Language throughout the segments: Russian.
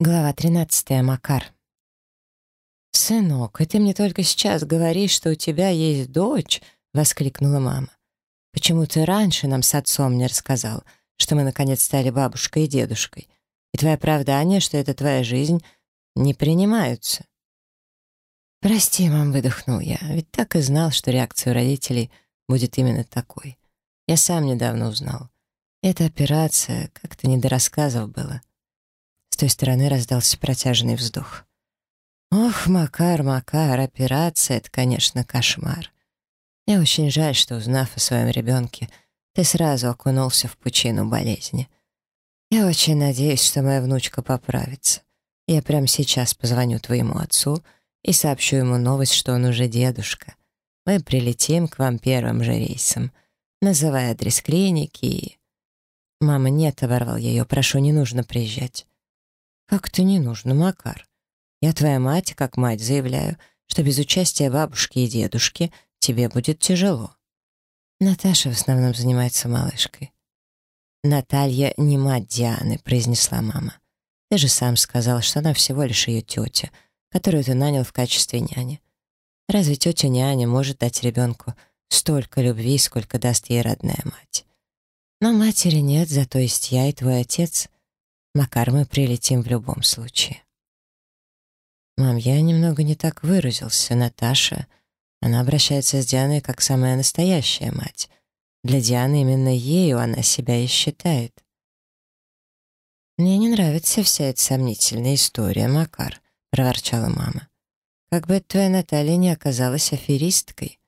Глава 13. Макар. «Сынок, и ты мне только сейчас говоришь, что у тебя есть дочь?» — воскликнула мама. «Почему ты раньше нам с отцом не рассказал, что мы наконец стали бабушкой и дедушкой? И твои оправдания, что это твоя жизнь, не принимаются?» «Прости, мам», — выдохнул я, ведь так и знал, что реакция у родителей будет именно такой. Я сам недавно узнал. Эта операция, как-то не до рассказов было. Той стороны раздался протяжный вздох. «Ох, Макар, Макар, операция — это, конечно, кошмар. Мне очень жаль, что, узнав о своем ребенке, ты сразу окунулся в пучину болезни. Я очень надеюсь, что моя внучка поправится. Я прямо сейчас позвоню твоему отцу и сообщу ему новость, что он уже дедушка. Мы прилетим к вам первым же рейсом. Называй адрес клиники и...» «Мама, нет», — оборвал ее, — «прошу, не нужно приезжать». «Как-то не нужно, Макар. Я твоя мать, как мать, заявляю, что без участия бабушки и дедушки тебе будет тяжело». Наташа в основном занимается малышкой. «Наталья не мать Дианы», — произнесла мама. «Ты же сам сказал, что она всего лишь ее тетя, которую ты нанял в качестве няни. Разве тетя няня может дать ребенку столько любви, сколько даст ей родная мать? Но матери нет, зато есть я и твой отец. Макар, мы прилетим в любом случае. Мам, я немного не так выразился. Наташа, она обращается с Дианой как самая настоящая мать. Для Дианы именно ею она себя и считает. «Мне не нравится вся эта сомнительная история, Макар», — проворчала мама. «Как бы твоя Наталья не оказалась аферисткой.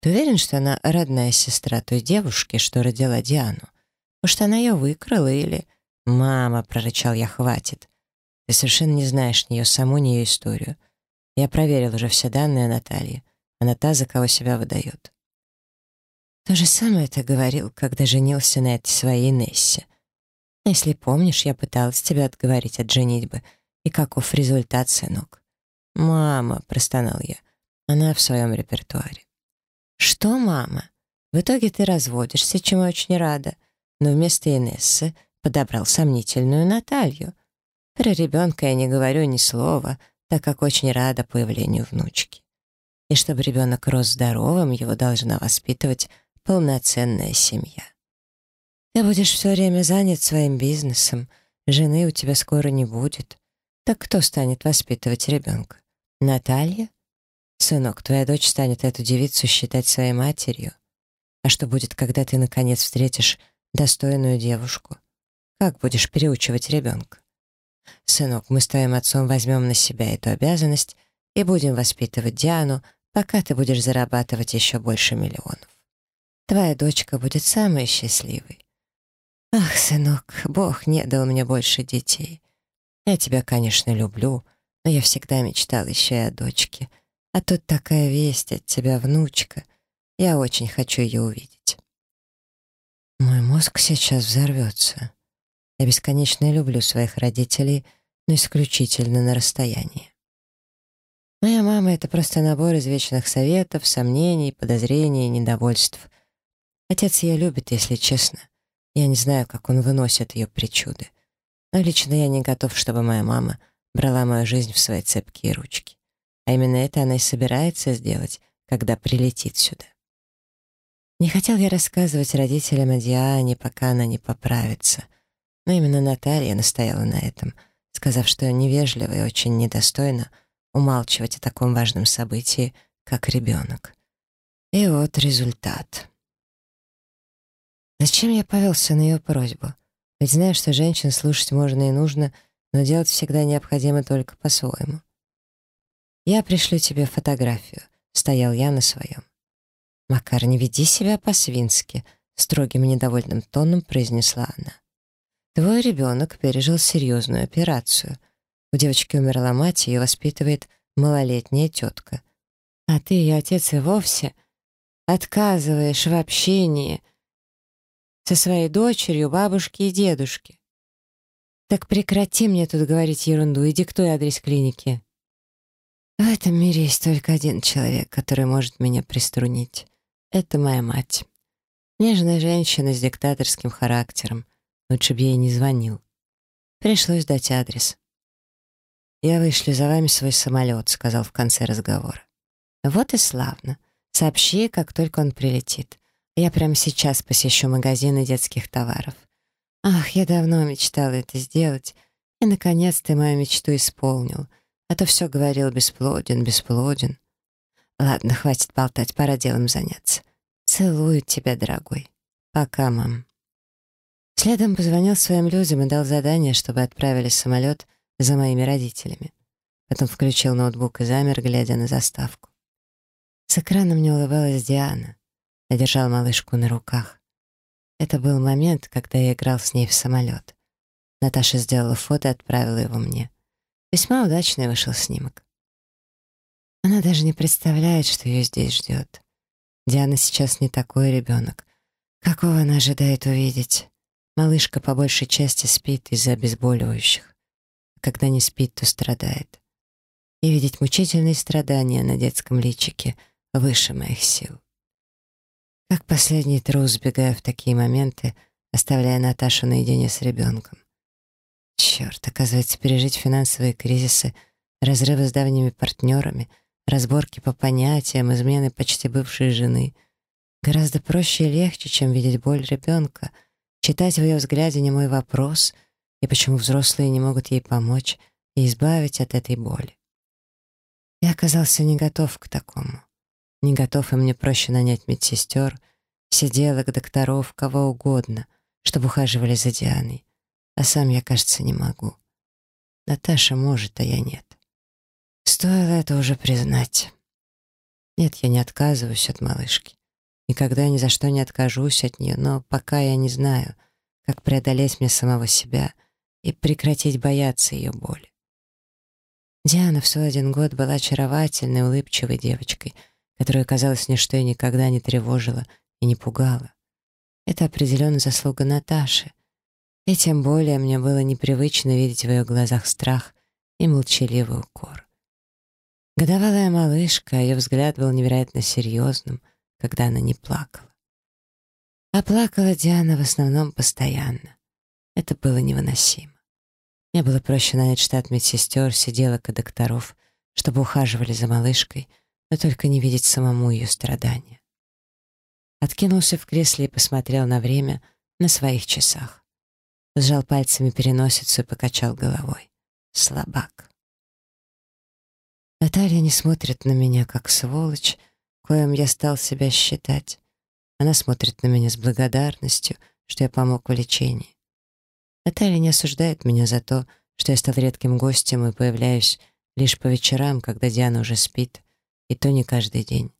Ты уверен, что она родная сестра той девушки, что родила Диану? Может, она ее выкрала или...» «Мама», — прорычал я, — «хватит. Ты совершенно не знаешь ни ее саму, ни ее историю. Я проверил уже все данные Натальи. Она та, за кого себя выдает». То же самое ты говорил, когда женился на этой своей Нессе. Если помнишь, я пыталась тебя отговорить от женитьбы. И каков результат, сынок? «Мама», — простонал я, — она в своем репертуаре. «Что, мама? В итоге ты разводишься, чему очень рада, но вместо Инессы подобрал сомнительную Наталью. Про ребенка я не говорю ни слова, так как очень рада появлению внучки. И чтобы ребенок рос здоровым, его должна воспитывать полноценная семья. Ты будешь все время занят своим бизнесом, жены у тебя скоро не будет. Так кто станет воспитывать ребенка? Наталья? Сынок, твоя дочь станет эту девицу считать своей матерью. А что будет, когда ты, наконец, встретишь достойную девушку? Как будешь переучивать ребенка? Сынок, мы с твоим отцом возьмем на себя эту обязанность и будем воспитывать Диану, пока ты будешь зарабатывать еще больше миллионов. Твоя дочка будет самой счастливой. Ах, сынок, Бог не дал мне больше детей. Я тебя, конечно, люблю, но я всегда мечтал еще и о дочке. А тут такая весть от тебя, внучка. Я очень хочу ее увидеть. Мой мозг сейчас взорвется. Я бесконечно люблю своих родителей, но исключительно на расстоянии. Моя мама — это просто набор из вечных советов, сомнений, подозрений недовольств. Отец ее любит, если честно. Я не знаю, как он выносит ее причуды. Но лично я не готов, чтобы моя мама брала мою жизнь в свои цепкие ручки. А именно это она и собирается сделать, когда прилетит сюда. Не хотел я рассказывать родителям о Диане, пока она не поправится — но именно Наталья настояла на этом, сказав, что невежливо и очень недостойно умалчивать о таком важном событии, как ребенок. И вот результат. Зачем я повелся на ее просьбу? Ведь знаю, что женщин слушать можно и нужно, но делать всегда необходимо только по-своему. «Я пришлю тебе фотографию», — стоял я на своем. «Макар, не веди себя по-свински», — строгим и недовольным тоном произнесла она. Твой ребенок пережил серьезную операцию. У девочки умерла мать, ее воспитывает малолетняя тетка. А ты, ее отец, и вовсе отказываешь в общении со своей дочерью, бабушки и дедушки. Так прекрати мне тут говорить ерунду и диктуй адрес клиники. В этом мире есть только один человек, который может меня приструнить. Это моя мать. Нежная женщина с диктаторским характером. Лучше я ей не звонил. Пришлось дать адрес. «Я вышлю за вами свой самолет», — сказал в конце разговора. «Вот и славно. Сообщи, как только он прилетит. Я прямо сейчас посещу магазины детских товаров. Ах, я давно мечтала это сделать, и, наконец, ты мою мечту исполнил. А то все говорил бесплоден, бесплоден. Ладно, хватит болтать, пора делом заняться. Целую тебя, дорогой. Пока, мам. Следом позвонил своим людям и дал задание, чтобы отправили самолет за моими родителями. Потом включил ноутбук и замер, глядя на заставку. С экрана мне улыбалась Диана. Я держал малышку на руках. Это был момент, когда я играл с ней в самолет. Наташа сделала фото и отправила его мне. Весьма удачный вышел снимок. Она даже не представляет, что ее здесь ждет. Диана сейчас не такой ребенок, какого она ожидает увидеть. Малышка по большей части спит из-за обезболивающих. Когда не спит, то страдает. И видеть мучительные страдания на детском личике выше моих сил. Как последний трус, сбегая в такие моменты, оставляя Наташу наедине с ребенком. Черт, оказывается, пережить финансовые кризисы, разрывы с давними партнерами, разборки по понятиям, измены почти бывшей жены гораздо проще и легче, чем видеть боль ребенка, читать в ее взгляде не мой вопрос и почему взрослые не могут ей помочь и избавить от этой боли. Я оказался не готов к такому. Не готов, и мне проще нанять медсестер, сиделок, докторов, кого угодно, чтобы ухаживали за Дианой. А сам я, кажется, не могу. Наташа может, а я нет. Стоило это уже признать. Нет, я не отказываюсь от малышки. Никогда ни за что не откажусь от нее, но пока я не знаю, как преодолеть мне самого себя и прекратить бояться ее боли. Диана в свой один год была очаровательной, улыбчивой девочкой — которая, казалось, ничто и никогда не тревожила и не пугала. Это определенно заслуга Наташи. И тем более мне было непривычно видеть в ее глазах страх и молчаливый укор. Годовалая малышка, ее взгляд был невероятно серьезным, когда она не плакала. А плакала Диана в основном постоянно. Это было невыносимо. Мне было проще нанять штат медсестер, сиделок и докторов, чтобы ухаживали за малышкой — но только не видеть самому ее страдания. Откинулся в кресле и посмотрел на время на своих часах. Сжал пальцами переносицу и покачал головой. Слабак. Наталья не смотрит на меня, как сволочь, коим я стал себя считать. Она смотрит на меня с благодарностью, что я помог в лечении. Наталья не осуждает меня за то, что я стал редким гостем и появляюсь лишь по вечерам, когда Диана уже спит, и то не каждый день.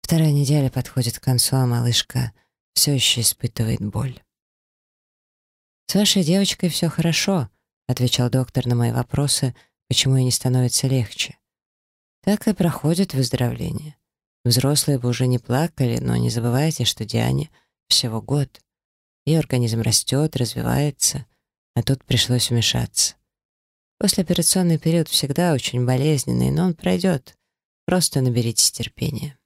Вторая неделя подходит к концу, а малышка все еще испытывает боль. «С вашей девочкой все хорошо», — отвечал доктор на мои вопросы, почему ей не становится легче. Так и проходит выздоровление. Взрослые бы уже не плакали, но не забывайте, что Диане всего год. Ее организм растет, развивается, а тут пришлось вмешаться. Послеоперационный период всегда очень болезненный, но он пройдет. Просто наберитесь терпения.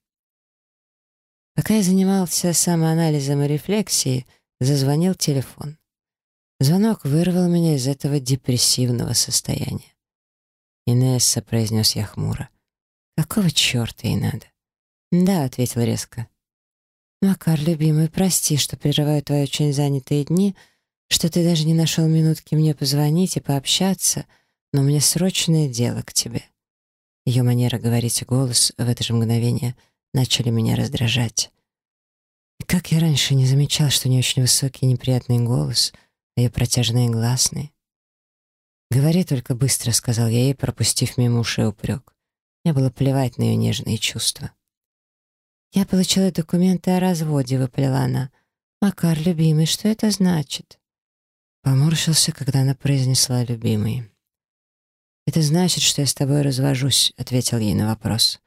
Пока я занимался самоанализом и рефлексией, зазвонил телефон. Звонок вырвал меня из этого депрессивного состояния. «Инесса», — произнес я хмуро, — «какого черта ей надо?» «Да», — ответил резко. «Макар, любимый, прости, что прерываю твои очень занятые дни, что ты даже не нашел минутки мне позвонить и пообщаться, но у меня срочное дело к тебе». Ее манера говорить и голос в это же мгновение начали меня раздражать. Как я раньше не замечал, что у нее очень высокий и неприятный голос, а ее протяжные гласные. «Говори только быстро», — сказал я ей, пропустив мимо ушей упрек. Мне было плевать на ее нежные чувства. «Я получила документы о разводе», — выплела она. «Макар, любимый, что это значит?» Поморщился, когда она произнесла «любимый». «Это значит, что я с тобой развожусь», — ответил ей на вопрос.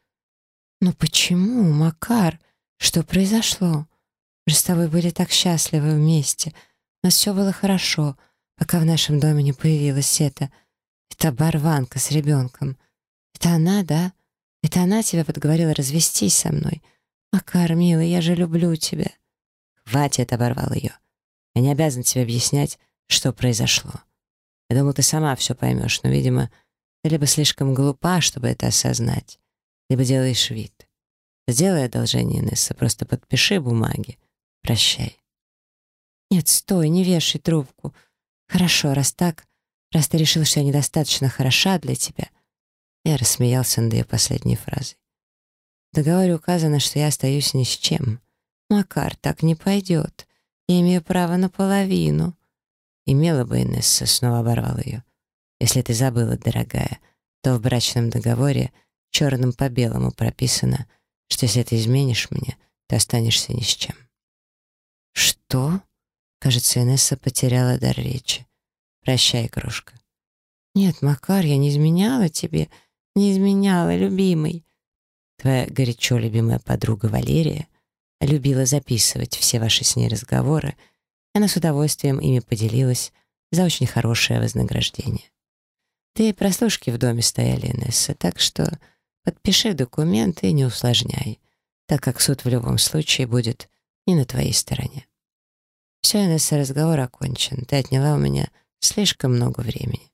«Но почему, Макар? Что произошло? Мы же с тобой были так счастливы вместе. У нас все было хорошо, пока в нашем доме не появилась эта... эта барванка с ребенком. Это она, да? Это она тебя подговорила развестись со мной? Макар, милый, я же люблю тебя». «Хватит», — оборвал ее. «Я не обязан тебе объяснять, что произошло. Я думал, ты сама все поймешь, но, видимо, ты либо слишком глупа, чтобы это осознать, либо делаешь вид. Сделай одолжение, Инесса, просто подпиши бумаги. Прощай. Нет, стой, не вешай трубку. Хорошо, раз так, раз ты решил, что я недостаточно хороша для тебя. Я рассмеялся над ее последней фразой. Договоре указано, что я остаюсь ни с чем. Макар, так не пойдет. Я имею право на половину. Имела бы Инесса, снова оборвал ее. Если ты забыла, дорогая, то в брачном договоре черным по белому прописано, что если ты изменишь мне, ты останешься ни с чем. Что? Кажется, Инесса потеряла дар речи. Прощай, крошка. Нет, Макар, я не изменяла тебе. Не изменяла, любимый. Твоя горячо любимая подруга Валерия любила записывать все ваши с ней разговоры, и она с удовольствием ими поделилась за очень хорошее вознаграждение. Ты прослушки в доме стояли, Инесса, так что подпиши документы и не усложняй, так как суд в любом случае будет не на твоей стороне. Все, Инесса, разговор окончен. Ты отняла у меня слишком много времени.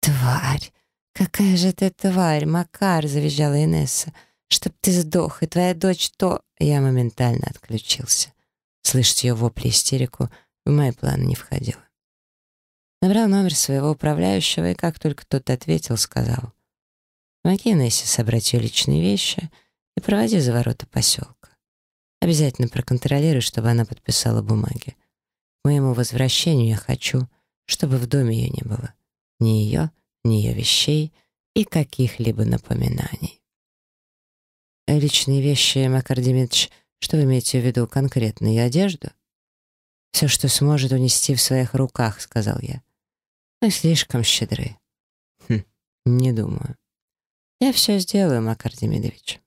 «Тварь! Какая же ты тварь, Макар!» — завизжала Инесса. «Чтоб ты сдох, и твоя дочь то...» Я моментально отключился. Слышать ее вопли истерику в мои планы не входило. Набрал номер своего управляющего, и как только тот ответил, сказал. «Помоги Нессе собрать ее личные вещи и проводи за ворота поселка. Обязательно проконтролируй, чтобы она подписала бумаги. К моему возвращению я хочу, чтобы в доме ее не было. Ни ее, ни ее вещей и каких-либо напоминаний». «Личные вещи, Макар Демидович, что вы имеете в виду конкретно, одежду?» «Все, что сможет унести в своих руках», — сказал я. Мы слишком щедры. Хм, не думаю. Я все сделаю, Макар Демидович.